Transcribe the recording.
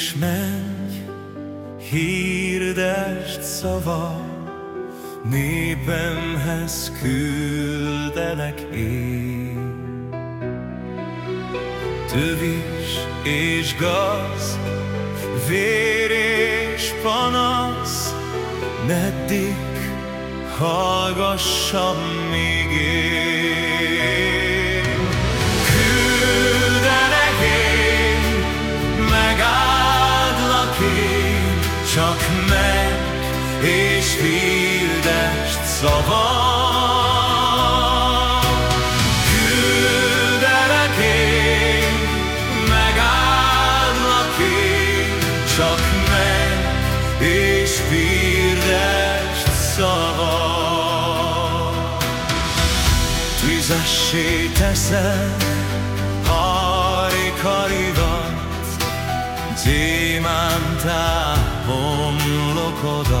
és menj, hirdest szava, népemhez küldenek én. Tövis és gaz, vér és panasz, meddig hallgassam még én. Szavam. csak meg és hirdest szava. Tüzessé teszed harikaridat, gyémántá homlokodat.